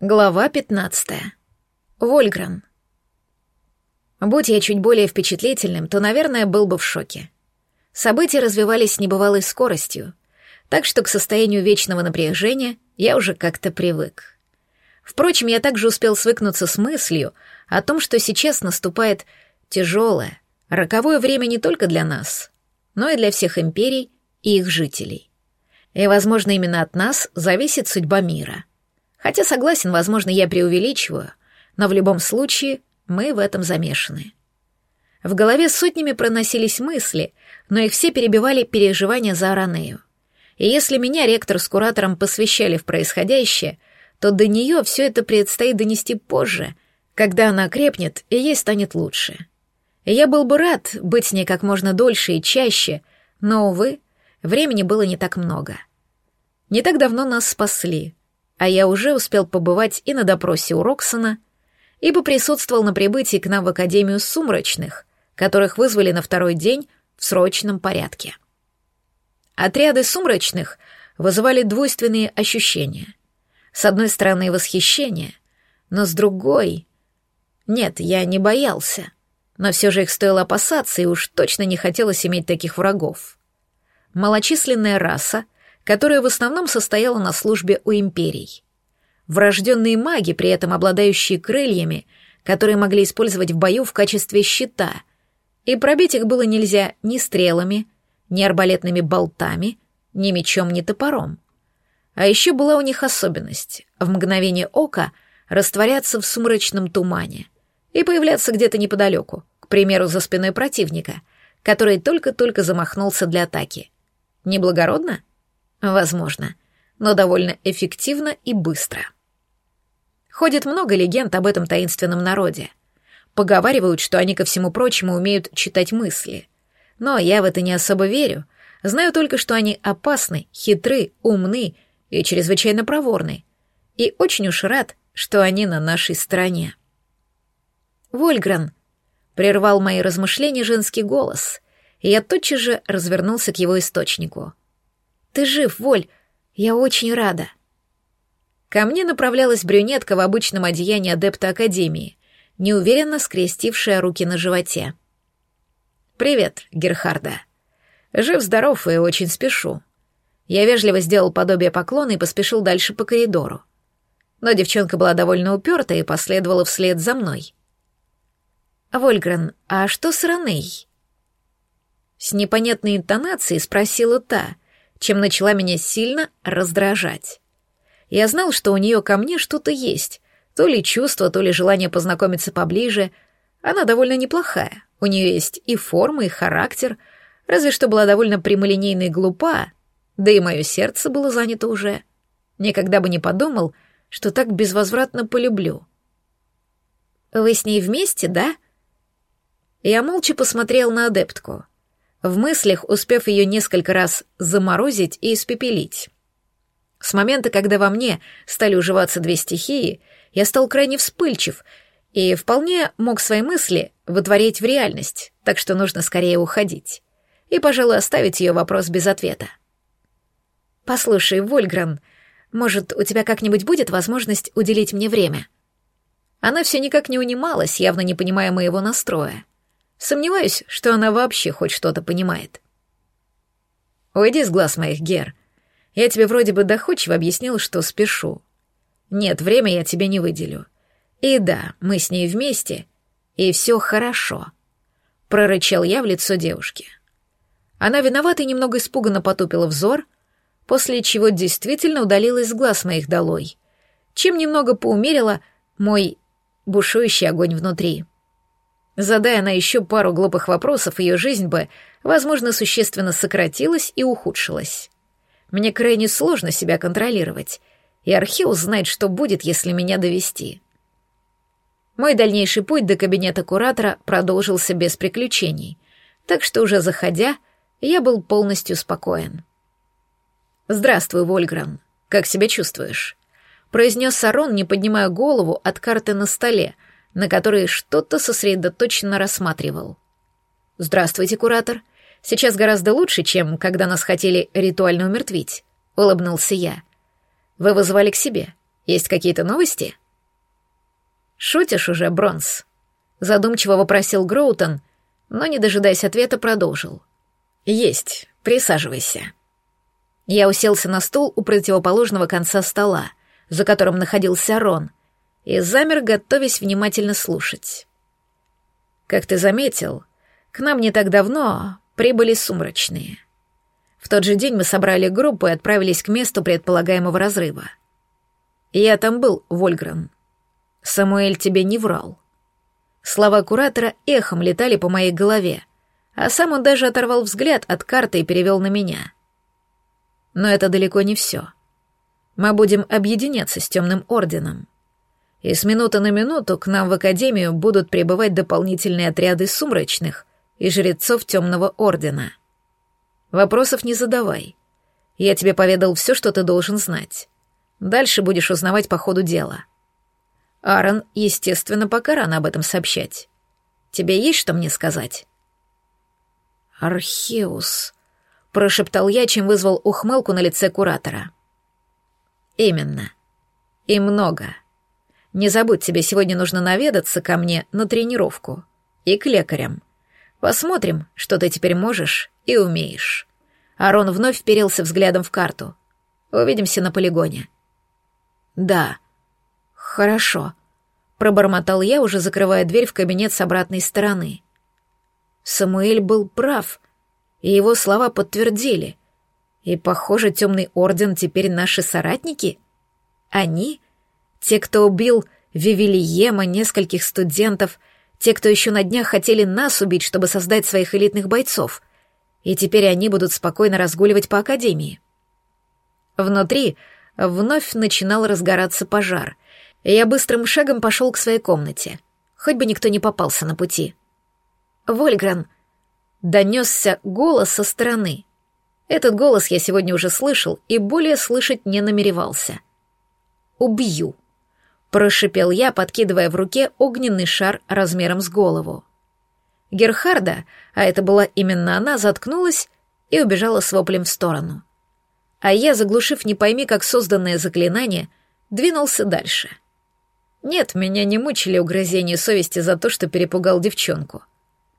Глава 15. Вольгран. Будь я чуть более впечатлительным, то, наверное, был бы в шоке. События развивались с небывалой скоростью, так что к состоянию вечного напряжения я уже как-то привык. Впрочем, я также успел свыкнуться с мыслью о том, что сейчас наступает тяжелое, роковое время не только для нас, но и для всех империй и их жителей. И, возможно, именно от нас зависит судьба мира — Хотя, согласен, возможно, я преувеличиваю, но в любом случае мы в этом замешаны. В голове сотнями проносились мысли, но их все перебивали переживания за Аранею. И если меня ректор с куратором посвящали в происходящее, то до нее все это предстоит донести позже, когда она крепнет и ей станет лучше. И я был бы рад быть с ней как можно дольше и чаще, но, увы, времени было не так много. Не так давно нас спасли — а я уже успел побывать и на допросе у Роксона, ибо присутствовал на прибытии к нам в Академию Сумрачных, которых вызвали на второй день в срочном порядке. Отряды Сумрачных вызывали двойственные ощущения. С одной стороны, восхищение, но с другой... Нет, я не боялся, но все же их стоило опасаться, и уж точно не хотелось иметь таких врагов. Малочисленная раса — которая в основном состояла на службе у империй. Врожденные маги, при этом обладающие крыльями, которые могли использовать в бою в качестве щита, и пробить их было нельзя ни стрелами, ни арбалетными болтами, ни мечом, ни топором. А еще была у них особенность — в мгновение ока растворяться в сумрачном тумане и появляться где-то неподалеку, к примеру, за спиной противника, который только-только замахнулся для атаки. Неблагородно? — Возможно, но довольно эффективно и быстро. Ходит много легенд об этом таинственном народе. Поговаривают, что они, ко всему прочему, умеют читать мысли. Но я в это не особо верю. Знаю только, что они опасны, хитры, умны и чрезвычайно проворны. И очень уж рад, что они на нашей стороне. «Вольгран», — прервал мои размышления женский голос, и я тотчас же развернулся к его источнику — ты жив, Воль. Я очень рада. Ко мне направлялась брюнетка в обычном одеянии адепта Академии, неуверенно скрестившая руки на животе. «Привет, Герхарда. Жив-здоров и очень спешу». Я вежливо сделал подобие поклона и поспешил дальше по коридору. Но девчонка была довольно уперта и последовала вслед за мной. «Вольгрен, а что с Раней?» С непонятной интонацией спросила та, чем начала меня сильно раздражать. Я знал, что у нее ко мне что-то есть, то ли чувство, то ли желание познакомиться поближе. Она довольно неплохая, у нее есть и форма, и характер, разве что была довольно прямолинейна и глупа, да и мое сердце было занято уже. Никогда бы не подумал, что так безвозвратно полюблю. «Вы с ней вместе, да?» Я молча посмотрел на адептку — в мыслях успев ее несколько раз заморозить и испепелить. С момента, когда во мне стали уживаться две стихии, я стал крайне вспыльчив и вполне мог свои мысли вытворить в реальность, так что нужно скорее уходить. И, пожалуй, оставить ее вопрос без ответа. «Послушай, Вольгран, может, у тебя как-нибудь будет возможность уделить мне время?» Она все никак не унималась, явно не понимая моего настроя. Сомневаюсь, что она вообще хоть что-то понимает. «Уйди с глаз моих, Гер. Я тебе вроде бы доходчиво объяснил, что спешу. Нет, время я тебе не выделю. И да, мы с ней вместе, и все хорошо», — прорычал я в лицо девушки. Она виновата и немного испуганно потупила взор, после чего действительно удалилась с глаз моих долой, чем немного поумерила мой бушующий огонь внутри. Задая она еще пару глупых вопросов, ее жизнь бы, возможно, существенно сократилась и ухудшилась. Мне крайне сложно себя контролировать, и Археус знает, что будет, если меня довести. Мой дальнейший путь до кабинета куратора продолжился без приключений, так что уже заходя, я был полностью спокоен. «Здравствуй, Вольгран. Как себя чувствуешь?» — произнес Сарон, не поднимая голову от карты на столе, на которые что-то сосредоточенно рассматривал. «Здравствуйте, куратор. Сейчас гораздо лучше, чем когда нас хотели ритуально умертвить», — улыбнулся я. «Вы вызывали к себе. Есть какие-то новости?» «Шутишь уже, Бронс?» — задумчиво вопросил Гроутон, но, не дожидаясь ответа, продолжил. «Есть. Присаживайся». Я уселся на стул у противоположного конца стола, за которым находился Рон, и замер, готовясь внимательно слушать. «Как ты заметил, к нам не так давно прибыли сумрачные. В тот же день мы собрали группу и отправились к месту предполагаемого разрыва. Я там был, Вольгрен. Самуэль тебе не врал. Слова куратора эхом летали по моей голове, а сам он даже оторвал взгляд от карты и перевел на меня. Но это далеко не все. Мы будем объединяться с Темным Орденом. И с минуты на минуту к нам в Академию будут прибывать дополнительные отряды сумрачных и жрецов Темного Ордена. Вопросов не задавай. Я тебе поведал все, что ты должен знать. Дальше будешь узнавать по ходу дела. Аарон, естественно, пока рано об этом сообщать. Тебе есть что мне сказать? Археус, прошептал я, чем вызвал ухмылку на лице куратора. Именно. И много. Не забудь, тебе сегодня нужно наведаться ко мне на тренировку. И к лекарям. Посмотрим, что ты теперь можешь и умеешь. Арон вновь вперился взглядом в карту. Увидимся на полигоне. Да. Хорошо. Пробормотал я, уже закрывая дверь в кабинет с обратной стороны. Самуэль был прав, и его слова подтвердили. И, похоже, темный орден теперь наши соратники? Они? Те, кто убил Вивилиема, нескольких студентов — те, кто еще на днях хотели нас убить, чтобы создать своих элитных бойцов. И теперь они будут спокойно разгуливать по академии. Внутри вновь начинал разгораться пожар, и я быстрым шагом пошел к своей комнате. Хоть бы никто не попался на пути. «Вольгран!» — донесся голос со стороны. Этот голос я сегодня уже слышал и более слышать не намеревался. «Убью!» Прошипел я, подкидывая в руке огненный шар размером с голову. Герхарда, а это была именно она, заткнулась и убежала с воплем в сторону. А я, заглушив не пойми как созданное заклинание, двинулся дальше. Нет, меня не мучили угрызения совести за то, что перепугал девчонку.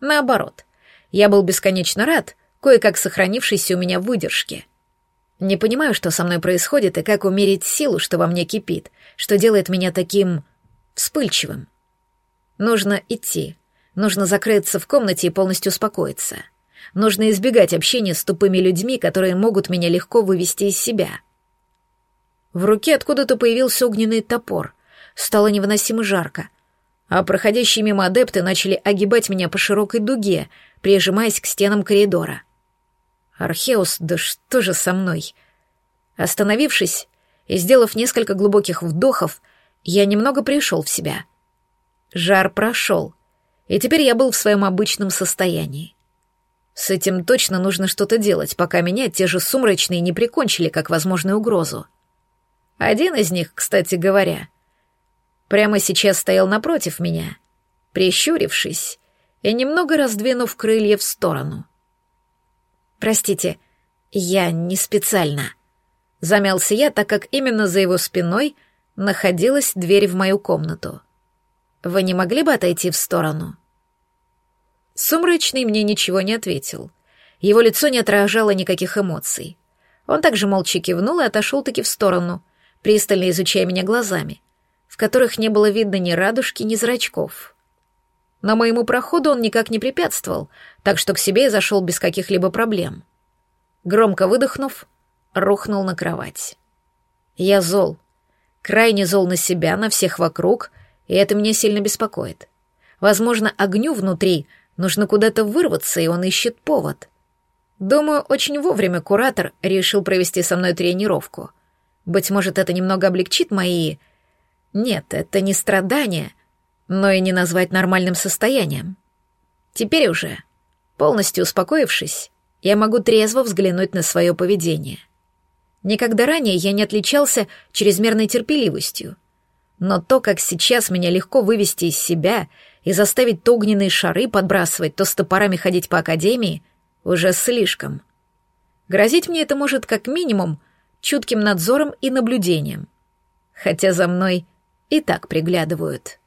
Наоборот, я был бесконечно рад кое-как сохранившейся у меня выдержке — не понимаю, что со мной происходит и как умерить силу, что во мне кипит, что делает меня таким вспыльчивым. Нужно идти. Нужно закрыться в комнате и полностью успокоиться. Нужно избегать общения с тупыми людьми, которые могут меня легко вывести из себя. В руке откуда-то появился огненный топор. Стало невыносимо жарко. А проходящие мимо адепты начали огибать меня по широкой дуге, прижимаясь к стенам коридора. Археус, да что же со мной? Остановившись и сделав несколько глубоких вдохов, я немного пришел в себя. Жар прошел, и теперь я был в своем обычном состоянии. С этим точно нужно что-то делать, пока меня те же сумрачные не прикончили как возможную угрозу. Один из них, кстати говоря, прямо сейчас стоял напротив меня, прищурившись и немного раздвинув крылья в сторону — «Простите, я не специально». Замялся я, так как именно за его спиной находилась дверь в мою комнату. «Вы не могли бы отойти в сторону?» Сумрачный мне ничего не ответил. Его лицо не отражало никаких эмоций. Он также молча кивнул и отошел таки в сторону, пристально изучая меня глазами, в которых не было видно ни радужки, ни зрачков. Но моему проходу он никак не препятствовал, так что к себе я зашел без каких-либо проблем. Громко выдохнув, рухнул на кровать. Я зол. Крайне зол на себя, на всех вокруг, и это меня сильно беспокоит. Возможно, огню внутри нужно куда-то вырваться, и он ищет повод. Думаю, очень вовремя куратор решил провести со мной тренировку. Быть может, это немного облегчит мои... Нет, это не страдания — но и не назвать нормальным состоянием. Теперь уже, полностью успокоившись, я могу трезво взглянуть на свое поведение. Никогда ранее я не отличался чрезмерной терпеливостью, но то, как сейчас меня легко вывести из себя и заставить то огненные шары подбрасывать, то с топорами ходить по академии, уже слишком. Грозить мне это может как минимум чутким надзором и наблюдением. хотя за мной и так приглядывают.